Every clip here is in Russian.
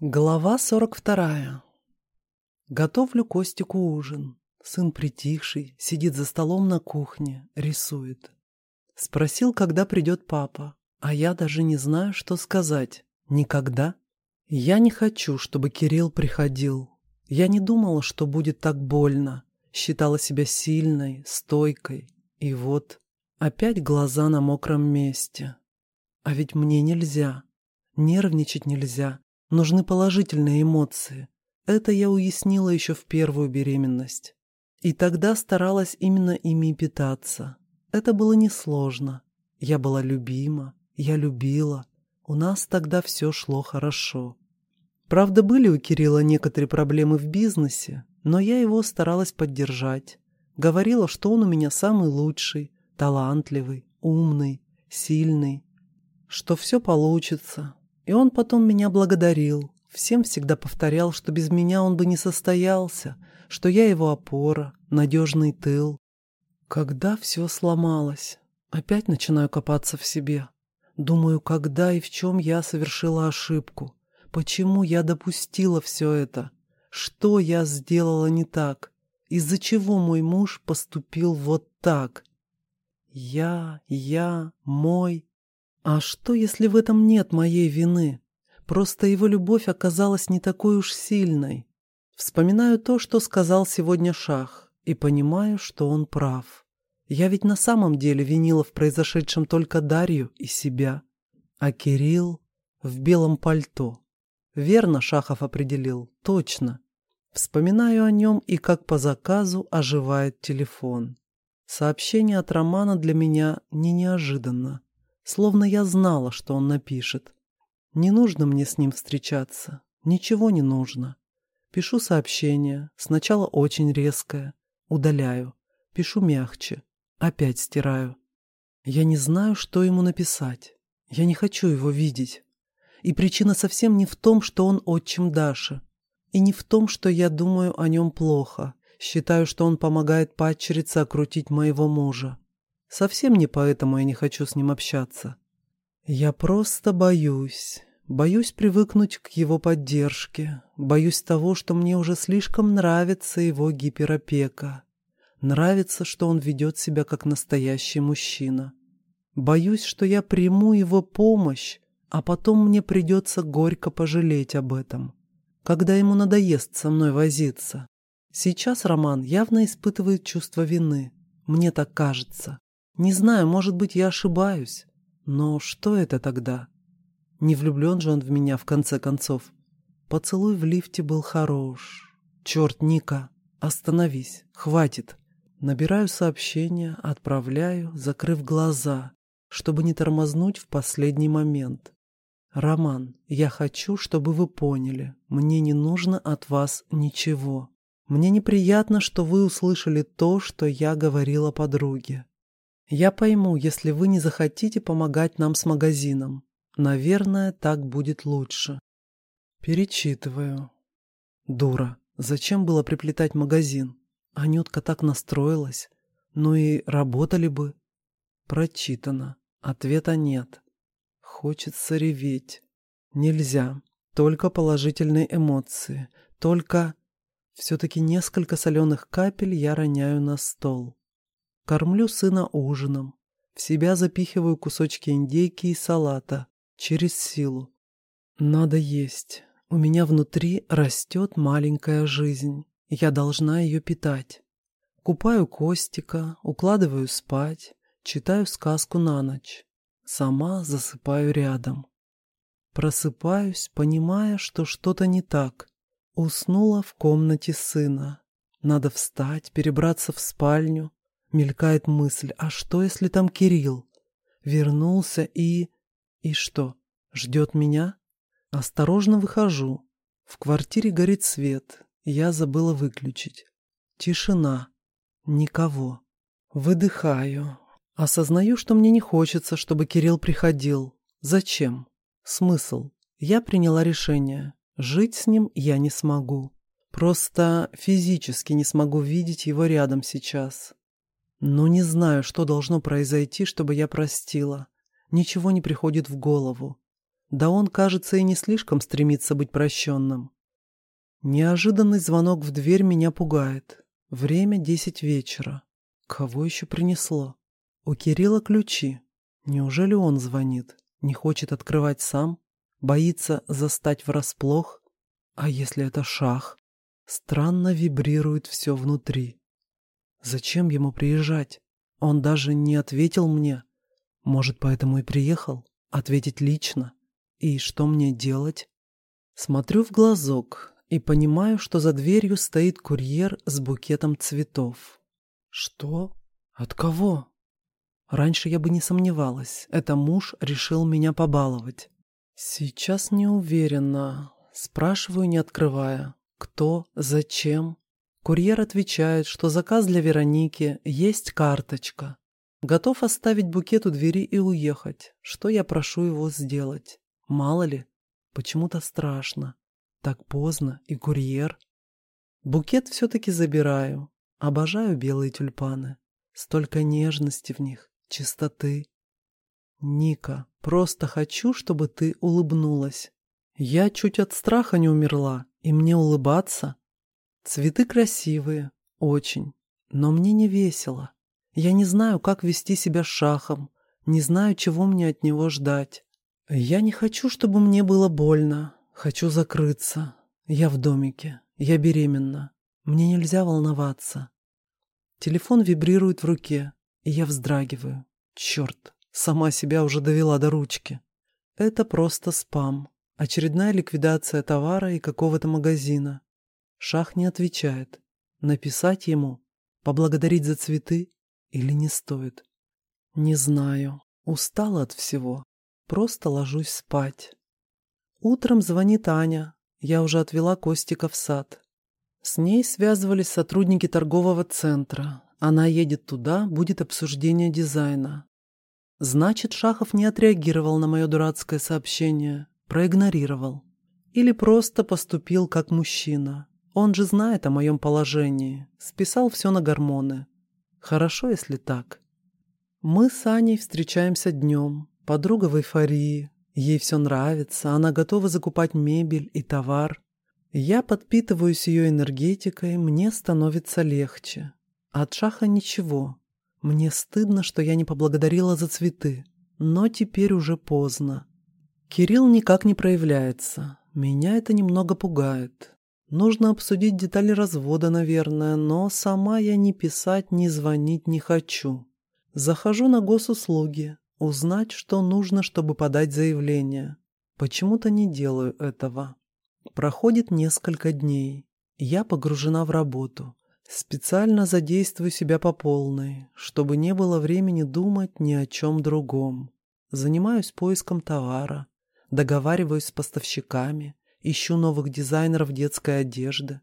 Глава сорок вторая. Готовлю Костику ужин. Сын притихший, сидит за столом на кухне, рисует. Спросил, когда придет папа, а я даже не знаю, что сказать. Никогда. Я не хочу, чтобы Кирилл приходил. Я не думала, что будет так больно. Считала себя сильной, стойкой. И вот, опять глаза на мокром месте. А ведь мне нельзя. Нервничать нельзя. Нужны положительные эмоции. Это я уяснила еще в первую беременность. И тогда старалась именно ими питаться. Это было несложно. Я была любима, я любила. У нас тогда все шло хорошо. Правда, были у Кирилла некоторые проблемы в бизнесе, но я его старалась поддержать. Говорила, что он у меня самый лучший, талантливый, умный, сильный, что все получится, и он потом меня благодарил. Всем всегда повторял, что без меня он бы не состоялся, что я его опора, надежный тыл. Когда все сломалось, опять начинаю копаться в себе. Думаю, когда и в чем я совершила ошибку. Почему я допустила все это? Что я сделала не так? Из-за чего мой муж поступил вот так? Я, я, мой. А что, если в этом нет моей вины? Просто его любовь оказалась не такой уж сильной. Вспоминаю то, что сказал сегодня Шах, и понимаю, что он прав. Я ведь на самом деле винила в произошедшем только Дарью и себя. А Кирилл в белом пальто. Верно Шахов определил, точно. Вспоминаю о нем и как по заказу оживает телефон. Сообщение от Романа для меня не неожиданно. Словно я знала, что он напишет. Не нужно мне с ним встречаться. Ничего не нужно. Пишу сообщение. Сначала очень резкое. Удаляю. Пишу мягче. Опять стираю. Я не знаю, что ему написать. Я не хочу его видеть. И причина совсем не в том, что он отчим Даши. И не в том, что я думаю о нем плохо. Считаю, что он помогает падчерице окрутить моего мужа. Совсем не поэтому я не хочу с ним общаться. Я просто боюсь. Боюсь привыкнуть к его поддержке. Боюсь того, что мне уже слишком нравится его гиперопека. Нравится, что он ведет себя как настоящий мужчина. Боюсь, что я приму его помощь, а потом мне придется горько пожалеть об этом, когда ему надоест со мной возиться. Сейчас Роман явно испытывает чувство вины. Мне так кажется. Не знаю, может быть, я ошибаюсь. Но что это тогда? Не влюблен же он в меня, в конце концов. Поцелуй в лифте был хорош. Черт, Ника, остановись, хватит. Набираю сообщение, отправляю, закрыв глаза, чтобы не тормознуть в последний момент. «Роман, я хочу, чтобы вы поняли, мне не нужно от вас ничего. Мне неприятно, что вы услышали то, что я говорила подруге. Я пойму, если вы не захотите помогать нам с магазином. Наверное, так будет лучше. Перечитываю. Дура. Зачем было приплетать магазин? Анютка так настроилась. Ну и работали бы. Прочитано. Ответа нет. Хочется реветь. Нельзя. Только положительные эмоции. Только... Все-таки несколько соленых капель я роняю на стол. Кормлю сына ужином. В себя запихиваю кусочки индейки и салата. Через силу. Надо есть. У меня внутри растет маленькая жизнь. Я должна ее питать. Купаю Костика, укладываю спать, читаю сказку на ночь. Сама засыпаю рядом. Просыпаюсь, понимая, что что-то не так. Уснула в комнате сына. Надо встать, перебраться в спальню, Мелькает мысль, а что, если там Кирилл? Вернулся и... И что, ждет меня? Осторожно выхожу. В квартире горит свет. Я забыла выключить. Тишина. Никого. Выдыхаю. Осознаю, что мне не хочется, чтобы Кирилл приходил. Зачем? Смысл? Я приняла решение. Жить с ним я не смогу. Просто физически не смогу видеть его рядом сейчас. Но не знаю, что должно произойти, чтобы я простила. Ничего не приходит в голову. Да он, кажется, и не слишком стремится быть прощенным. Неожиданный звонок в дверь меня пугает. Время десять вечера. Кого еще принесло? У Кирилла ключи. Неужели он звонит? Не хочет открывать сам? Боится застать врасплох? А если это шах? Странно вибрирует все внутри. Зачем ему приезжать? Он даже не ответил мне. Может, поэтому и приехал? Ответить лично? И что мне делать? Смотрю в глазок и понимаю, что за дверью стоит курьер с букетом цветов. Что? От кого? Раньше я бы не сомневалась. Это муж решил меня побаловать. Сейчас не уверена. Спрашиваю, не открывая. Кто? Зачем? Курьер отвечает, что заказ для Вероники есть карточка. Готов оставить букет у двери и уехать. Что я прошу его сделать? Мало ли. Почему-то страшно. Так поздно. И курьер. Букет все-таки забираю. Обожаю белые тюльпаны. Столько нежности в них чистоты. Ника, просто хочу, чтобы ты улыбнулась. Я чуть от страха не умерла, и мне улыбаться. Цветы красивые, очень, но мне не весело. Я не знаю, как вести себя шахом, не знаю, чего мне от него ждать. Я не хочу, чтобы мне было больно. Хочу закрыться. Я в домике. Я беременна. Мне нельзя волноваться. Телефон вибрирует в руке и я вздрагиваю. Черт, сама себя уже довела до ручки. Это просто спам. Очередная ликвидация товара и какого-то магазина. Шах не отвечает. Написать ему? Поблагодарить за цветы? Или не стоит? Не знаю. Устала от всего. Просто ложусь спать. Утром звонит Аня. Я уже отвела Костика в сад. С ней связывались сотрудники торгового центра. Она едет туда, будет обсуждение дизайна. Значит, Шахов не отреагировал на мое дурацкое сообщение, проигнорировал. Или просто поступил как мужчина. Он же знает о моем положении, списал все на гормоны. Хорошо, если так. Мы с Аней встречаемся днем. Подруга в эйфории. Ей все нравится, она готова закупать мебель и товар. Я подпитываюсь ее энергетикой, мне становится легче. От Шаха ничего. Мне стыдно, что я не поблагодарила за цветы. Но теперь уже поздно. Кирилл никак не проявляется. Меня это немного пугает. Нужно обсудить детали развода, наверное, но сама я ни писать, ни звонить не хочу. Захожу на госуслуги, узнать, что нужно, чтобы подать заявление. Почему-то не делаю этого. Проходит несколько дней. Я погружена в работу. Специально задействую себя по полной, чтобы не было времени думать ни о чем другом. Занимаюсь поиском товара, договариваюсь с поставщиками, ищу новых дизайнеров детской одежды.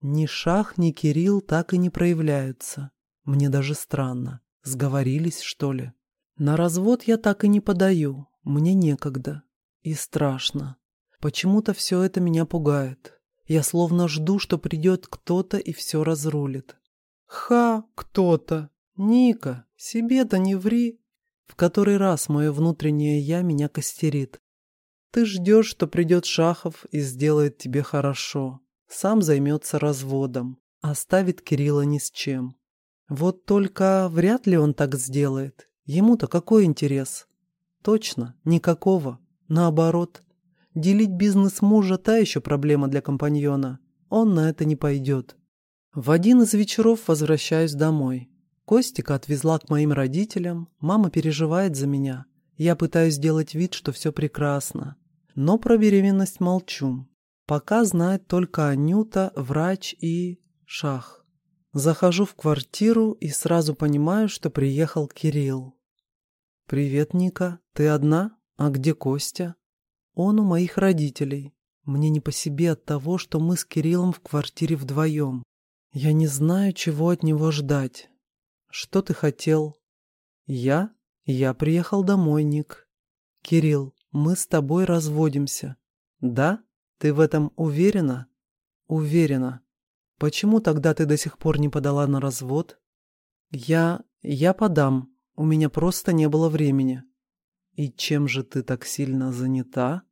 Ни Шах, ни Кирилл так и не проявляются. Мне даже странно. Сговорились, что ли? На развод я так и не подаю. Мне некогда. И страшно. Почему-то все это меня пугает. Я словно жду, что придет кто-то и все разрулит. Ха, кто-то. Ника, себе-то не ври. В который раз мое внутреннее «я» меня костерит. Ты ждешь, что придет Шахов и сделает тебе хорошо. Сам займется разводом. Оставит Кирилла ни с чем. Вот только вряд ли он так сделает. Ему-то какой интерес? Точно, никакого. Наоборот, Делить бизнес мужа – та еще проблема для компаньона. Он на это не пойдет. В один из вечеров возвращаюсь домой. Костика отвезла к моим родителям, мама переживает за меня. Я пытаюсь сделать вид, что все прекрасно. Но про беременность молчу. Пока знает только Анюта, врач и... Шах. Захожу в квартиру и сразу понимаю, что приехал Кирилл. «Привет, Ника. Ты одна? А где Костя?» Он у моих родителей. Мне не по себе от того, что мы с Кириллом в квартире вдвоем. Я не знаю, чего от него ждать. Что ты хотел? Я? Я приехал домой, Ник. Кирилл, мы с тобой разводимся. Да? Ты в этом уверена? Уверена. Почему тогда ты до сих пор не подала на развод? Я... я подам. У меня просто не было времени. И чем же ты так сильно занята?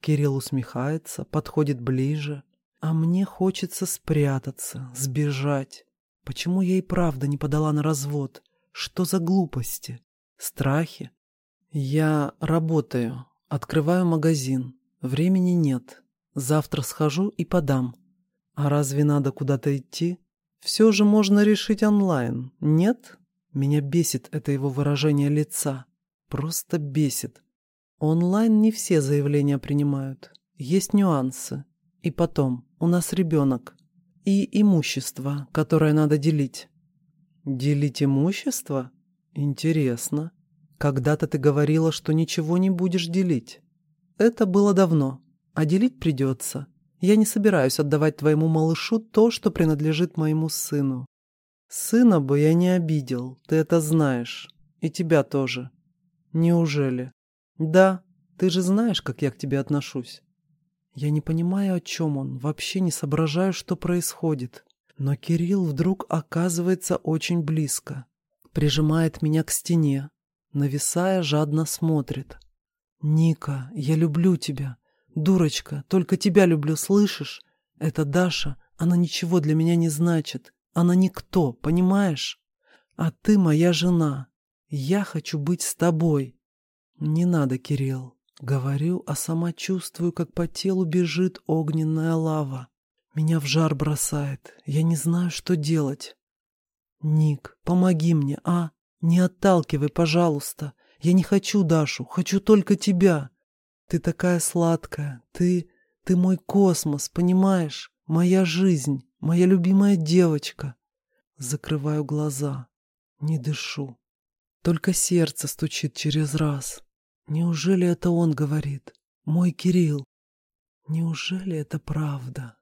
Кирилл усмехается, подходит ближе. А мне хочется спрятаться, сбежать. Почему я и правда не подала на развод? Что за глупости? Страхи? Я работаю, открываю магазин. Времени нет. Завтра схожу и подам. А разве надо куда-то идти? Все же можно решить онлайн, нет? Меня бесит это его выражение лица. Просто бесит. Онлайн не все заявления принимают. Есть нюансы. И потом, у нас ребенок. И имущество, которое надо делить. Делить имущество? Интересно. Когда-то ты говорила, что ничего не будешь делить. Это было давно. А делить придется. Я не собираюсь отдавать твоему малышу то, что принадлежит моему сыну. Сына бы я не обидел, ты это знаешь. И тебя тоже. Неужели? Да, ты же знаешь, как я к тебе отношусь. Я не понимаю, о чем он, вообще не соображаю, что происходит. Но Кирилл вдруг оказывается очень близко. Прижимает меня к стене, нависая, жадно смотрит. «Ника, я люблю тебя. Дурочка, только тебя люблю, слышишь? Это Даша, она ничего для меня не значит. Она никто, понимаешь? А ты моя жена. Я хочу быть с тобой. Не надо, Кирилл. Говорю, а сама чувствую, как по телу бежит огненная лава. Меня в жар бросает. Я не знаю, что делать. Ник, помоги мне, а? Не отталкивай, пожалуйста. Я не хочу Дашу, хочу только тебя. Ты такая сладкая. Ты... ты мой космос, понимаешь? Моя жизнь, моя любимая девочка. Закрываю глаза. Не дышу. Только сердце стучит через раз. Неужели это он говорит? Мой Кирилл. Неужели это правда?